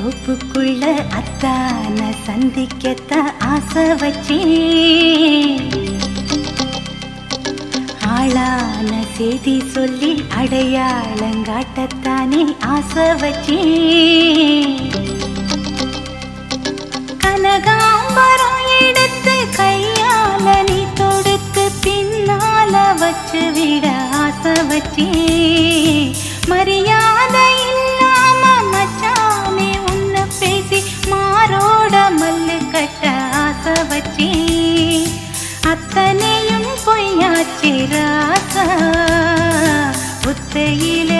தோப்புக்குள்ள அத்தான சந்திக்கத்தான் ஆசை வச்சேன். ஆளான செய்தி சொல்லி அடையாளங்காட்டத்தானே ஆசை வச்சேன். கனகாம்பரம் எடுத்து கையால நீ தொடுத்து பின்னால வச்சு விட ஆசை வச்சேன். மரியா அத்தனையும் பொய்யாச்சிராசா புத்தையிலே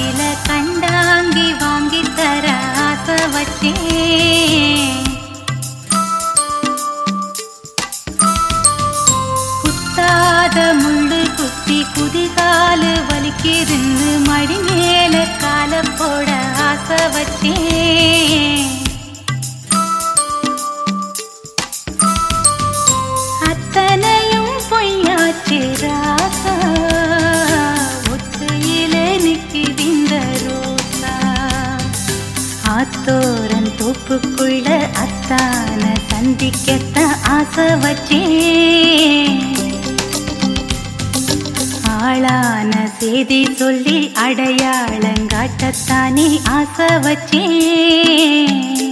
குதிகாலு வலிக்கிருந்து மடி மேல கால போட ஆசை வச்சேன். அத்தனையும் பொய்யாச்சு ராசா. ஒத்தையில நிக்கிதிந்த ரோசா. ஆத்தோரன் தோப்புக்குள்ள அத்தான சந்திக்கத்தான் ஆசை வச்சேன். ஆளான செய்தி சொல்லி அடையாளங்காட்டத்தானே ஆசை வச்சேன்.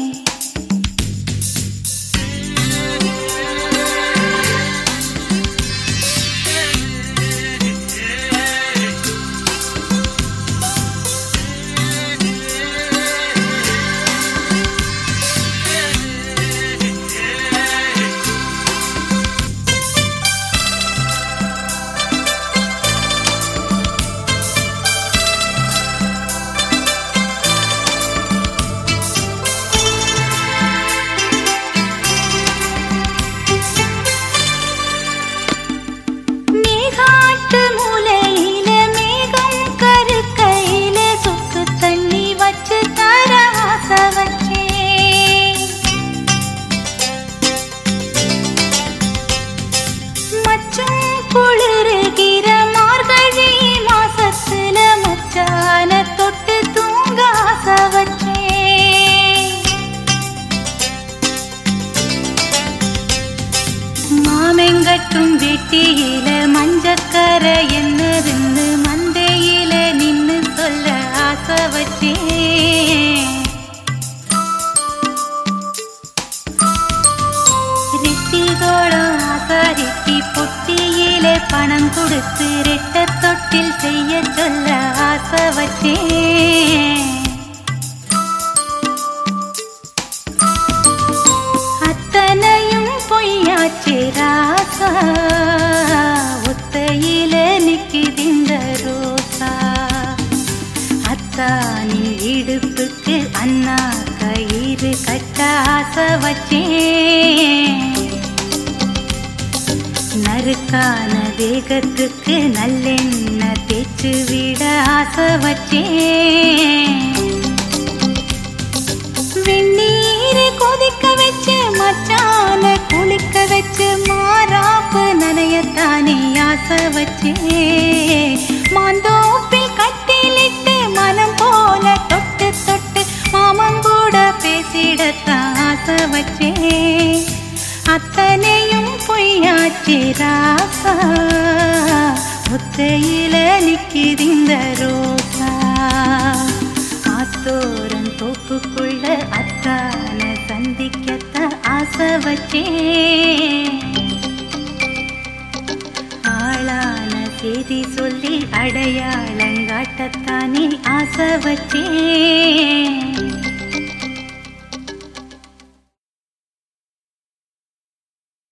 கட்டும் வெட்டியில மஞ்சக்கர என்னதுன்னு மந்தையில நின்னு சொல்ல ஆசை வச்சேன். ரிட்டிகோளம் ஆசாரிக்கு பொட்டியில பணம் கொடுத்து ரெட்ட தொட்டில் செய்ய சொல்ல ஆசை வச்சேன். அத்தானின் இடுப்புக்கு அண்ணா கயிறு கட்ட ஆசை வச்சேன். நறுக்கான தேகத்துக்கு நல்லெண்ண தேச்சு விட ஆசை வச்சேன். வெந்நீரை கொதிக்க வச்சு மச்சான குளிக்க வச்சு மாறாப்பு நனையத்தானே ஆசை வச்சேன். மாந்தோப்பில் கட்ட மனம் போல தொட்டு தொட்டு மாமன் கூட பேசிடத்தான் ஆசை வச்சே. அத்தனையும் பொய்யாச்சி ராசா. ஒத்தையில நிக்கிறிந்த ரோசா. ஆத்தோரன் தோப்புக்குள்ள அத்தான சந்திக்கத்தான் ஆசை வச்சே. புத்தி சொல்லி அடையாளங்காட்டத்தானே ஆசை வச்சேன்.